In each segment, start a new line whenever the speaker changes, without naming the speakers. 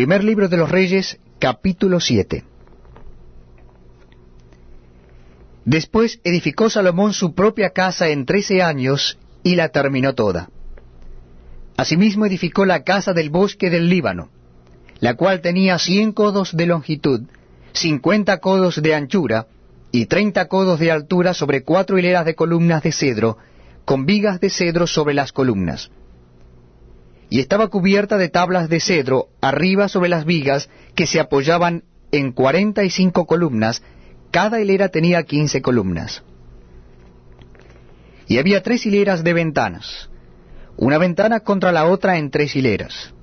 Primer libro de los Reyes, capítulo 7. Después edificó Salomón su propia casa en trece años y la terminó toda. Asimismo edificó la casa del bosque del Líbano, la cual tenía cien codos de longitud, cincuenta codos de anchura y treinta codos de altura sobre cuatro hileras de columnas de cedro, con vigas de cedro sobre las columnas. Y estaba cubierta de tablas de cedro arriba sobre las vigas que se apoyaban en cuarenta y cinco columnas, cada hilera tenía quince columnas. Y había tres hileras de ventanas, una ventana contra la otra en tres hileras.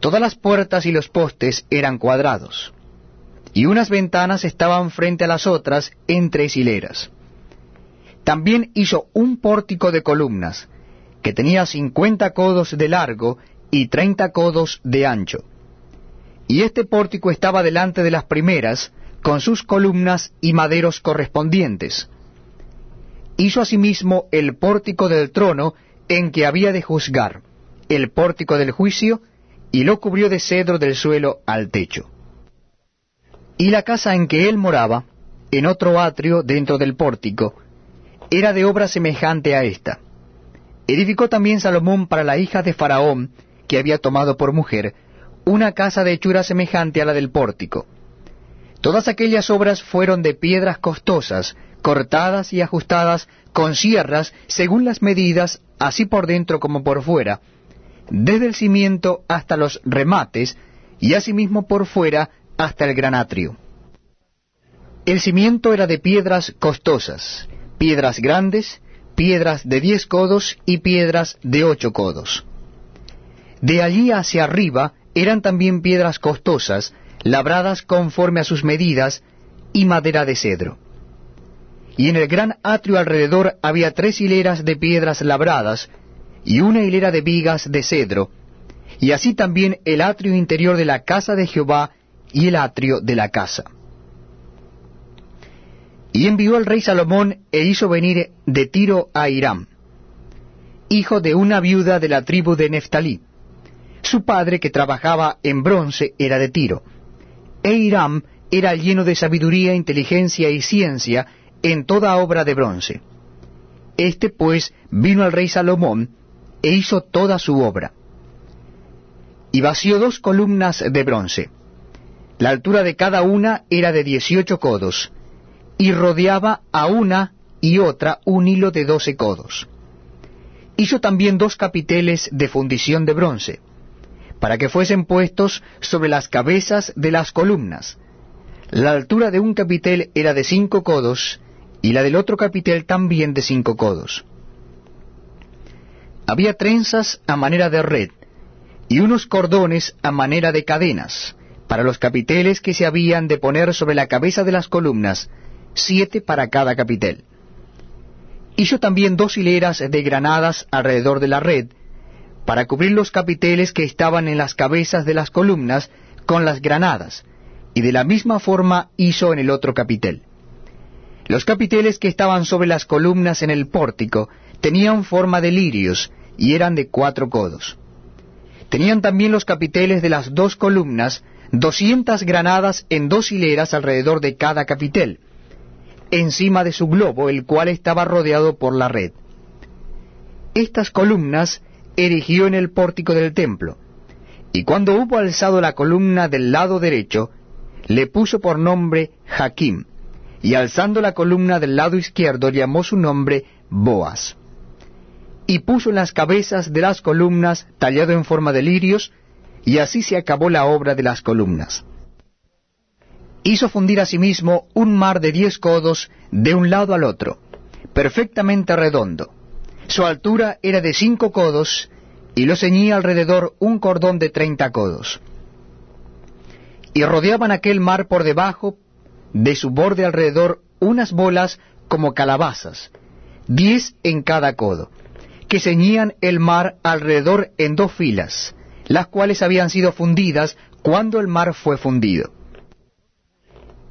Todas las puertas y los postes eran cuadrados, y unas ventanas estaban frente a las otras en tres hileras. También hizo un pórtico de columnas, que tenía cincuenta codos de largo y treinta codos de ancho. Y este pórtico estaba delante de las primeras, con sus columnas y maderos correspondientes. Hizo asimismo el pórtico del trono en que había de juzgar, el pórtico del juicio, y lo cubrió de cedro del suelo al techo. Y la casa en que él moraba, en otro atrio dentro del pórtico, era de obra semejante a esta. Edificó también Salomón para la hija de Faraón, que había tomado por mujer, una casa de hechura semejante a la del pórtico. Todas aquellas obras fueron de piedras costosas, cortadas y ajustadas con sierras según las medidas, así por dentro como por fuera, desde el cimiento hasta los remates, y asimismo por fuera hasta el gran atrio. El cimiento era de piedras costosas, piedras grandes, piedras de diez codos y piedras de ocho codos. De allí hacia arriba eran también piedras costosas, labradas conforme a sus medidas, y madera de cedro. Y en el gran atrio alrededor había tres hileras de piedras labradas, y una hilera de vigas de cedro, y así también el atrio interior de la casa de Jehová y el atrio de la casa. Y envió el rey Salomón e hizo venir de Tiro a Hiram, hijo de una viuda de la tribu de Neftalí. Su padre, que trabajaba en bronce, era de Tiro. E Hiram era lleno de sabiduría, inteligencia y ciencia en toda obra de bronce. Este pues vino al rey Salomón e hizo toda su obra. Y vació dos columnas de bronce. La altura de cada una era de dieciocho codos, y rodeaba a una y otra un hilo de doce codos. Hizo también dos capiteles de fundición de bronce, para que fuesen puestos sobre las cabezas de las columnas. La altura de un capitel era de cinco codos, y la del otro capitel también de cinco codos. Había trenzas a manera de red, y unos cordones a manera de cadenas, para los capiteles que se habían de poner sobre la cabeza de las columnas, siete para cada capitel. Hizo también dos hileras de granadas alrededor de la red, para cubrir los capiteles que estaban en las cabezas de las columnas con las granadas, y de la misma forma hizo en el otro capitel. Los capiteles que estaban sobre las columnas en el pórtico tenían forma de lirios y eran de cuatro codos. Tenían también los capiteles de las dos columnas doscientas granadas en dos hileras alrededor de cada capitel, encima de su globo, el cual estaba rodeado por la red. Estas columnas erigió en el pórtico del templo, y cuando hubo alzado la columna del lado derecho, le puso por nombre Jaquim, y alzando la columna del lado izquierdo llamó su nombre Boaz. Y puso en las cabezas de las columnas, tallado en forma de lirios, y así se acabó la obra de las columnas. Hizo fundir asimismo un mar de diez codos de un lado al otro, perfectamente redondo. Su altura era de cinco codos, y lo ceñía alrededor un cordón de treinta codos. Y rodeaban aquel mar por debajo de su borde alrededor unas bolas como calabazas, diez en cada codo, que ceñían el mar alrededor en dos filas, las cuales habían sido fundidas cuando el mar fue fundido.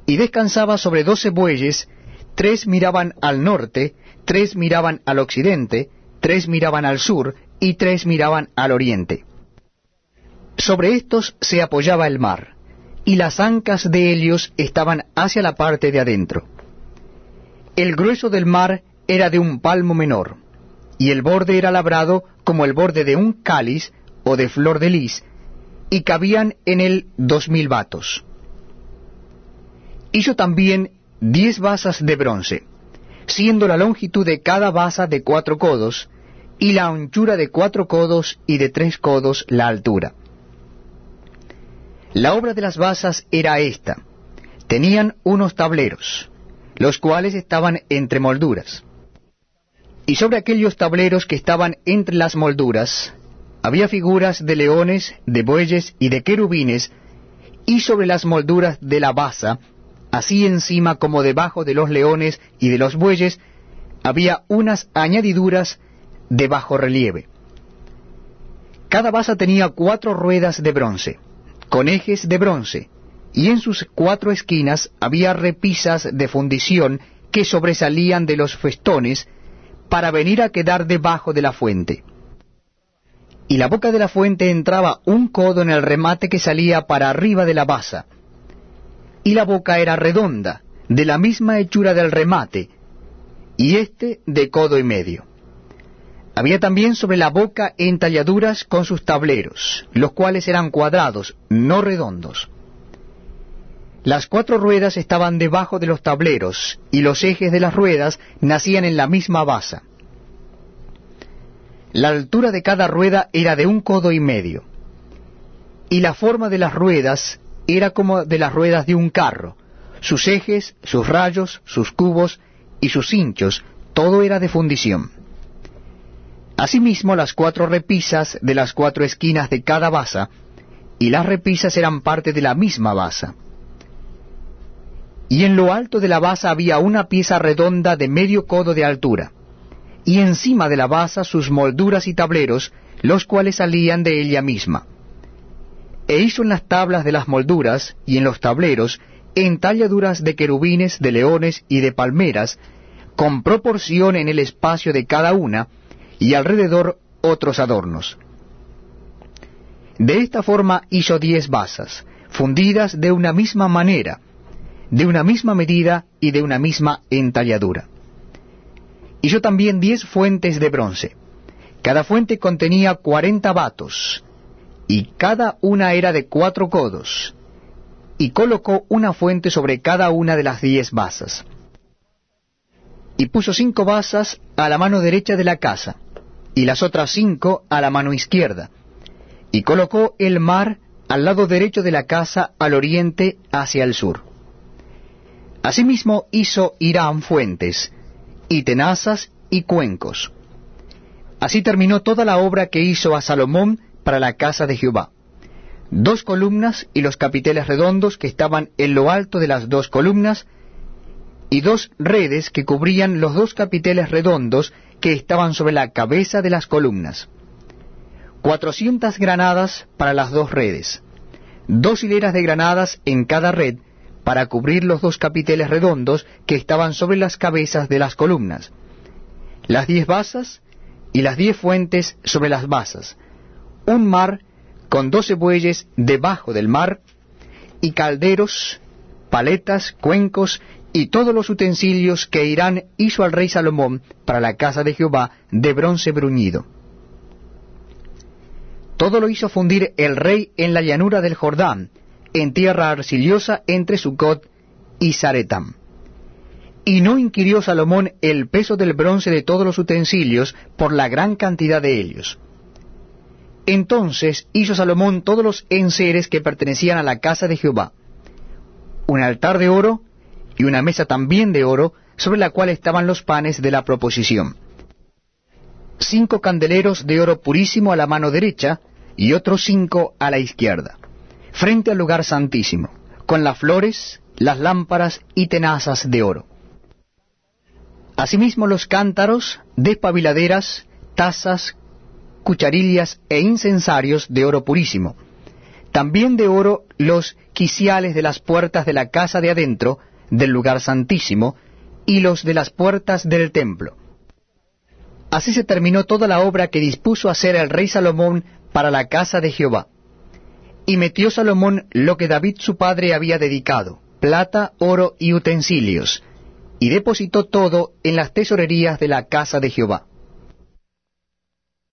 Y descansaba sobre doce bueyes, tres miraban al norte, tres miraban al occidente, tres miraban al sur, y tres miraban al oriente. Sobre estos se apoyaba el mar, y las ancas de Helios estaban hacia la parte de adentro. El grueso del mar era de un palmo menor, y el borde era labrado como el borde de un cáliz o de flor de lis, y cabían en él dos mil vatos. Hizo también diez basas de bronce, siendo la longitud de cada basa de cuatro codos, y la anchura de cuatro codos y de tres codos la altura. La obra de las basas era esta. Tenían unos tableros, los cuales estaban entre molduras. Y sobre aquellos tableros que estaban entre las molduras, había figuras de leones, de bueyes y de querubines, y sobre las molduras de la basa, así encima como debajo de los leones y de los bueyes, había unas añadiduras de bajo relieve. Cada basa tenía cuatro ruedas de bronce, con ejes de bronce, y en sus cuatro esquinas había repisas de fundición que sobresalían de los festones para venir a quedar debajo de la fuente. Y la boca de la fuente entraba un codo en el remate que salía para arriba de la basa, y la boca era redonda, de la misma hechura del remate, y éste de codo y medio. Había también sobre la boca entalladuras con sus tableros, los cuales eran cuadrados, no redondos. Las cuatro ruedas estaban debajo de los tableros, y los ejes de las ruedas nacían en la misma basa. La altura de cada rueda era de un codo y medio, y la forma de las ruedas era como de las ruedas de un carro. Sus ejes, sus rayos, sus cubos y sus hinchos, todo era de fundición. Asimismo, las cuatro repisas de las cuatro esquinas de cada basa, y las repisas eran parte de la misma basa. Y en lo alto de la basa había una pieza redonda de medio codo de altura, y encima de la basa sus molduras y tableros, los cuales salían de ella misma. E hizo en las tablas de las molduras y en los tableros entalladuras de querubines, de leones y de palmeras, con proporción en el espacio de cada una, y alrededor otros adornos. De esta forma hizo diez basas, fundidas de una misma manera, de una misma medida y de una misma entalladura. Hizo también diez fuentes de bronce. Cada fuente contenía cuarenta batos, y cada una era de cuatro codos, y colocó una fuente sobre cada una de las diez basas. Y puso cinco basas a la mano derecha de la casa, y las otras cinco a la mano izquierda, y colocó el mar al lado derecho de la casa al oriente hacia el sur. Asimismo hizo Irán fuentes, y tenazas y cuencos. Así terminó toda la obra que hizo a Salomón para la casa de Jehová. Dos columnas y los capiteles redondos que estaban en lo alto de las dos columnas, y dos redes que cubrían los dos capiteles redondos que estaban sobre la cabeza de las columnas. Cuatrocientas granadas para las dos redes. Dos hileras de granadas en cada red para cubrir los dos capiteles redondos que estaban sobre las cabezas de las columnas. Las diez basas y las diez fuentes sobre las basas. Un mar con doce bueyes debajo del mar y calderos, paletas, cuencos y todos los utensilios que Irán hizo al rey Salomón para la casa de Jehová de bronce bruñido. Todo lo hizo fundir el rey en la llanura del Jordán, en tierra arcillosa entre Sucot y Zaretam. Y no inquirió Salomón el peso del bronce de todos los utensilios por la gran cantidad de ellos. Entonces hizo Salomón todos los enseres que pertenecían a la casa de Jehová, un altar de oro, y una mesa también de oro, sobre la cual estaban los panes de la proposición. Cinco candeleros de oro purísimo a la mano derecha, y otros cinco a la izquierda, frente al lugar santísimo, con las flores, las lámparas y tenazas de oro. Asimismo los cántaros, despabiladeras, tazas, cucharillas e incensarios de oro purísimo. También de oro los quiciales de las puertas de la casa de adentro, del lugar santísimo y los de las puertas del templo. Así se terminó toda la obra que dispuso hacer el rey Salomón para la casa de Jehová. Y metió Salomón lo que David su padre había dedicado, plata, oro y utensilios, y depositó todo en las tesorerías de la casa de Jehová.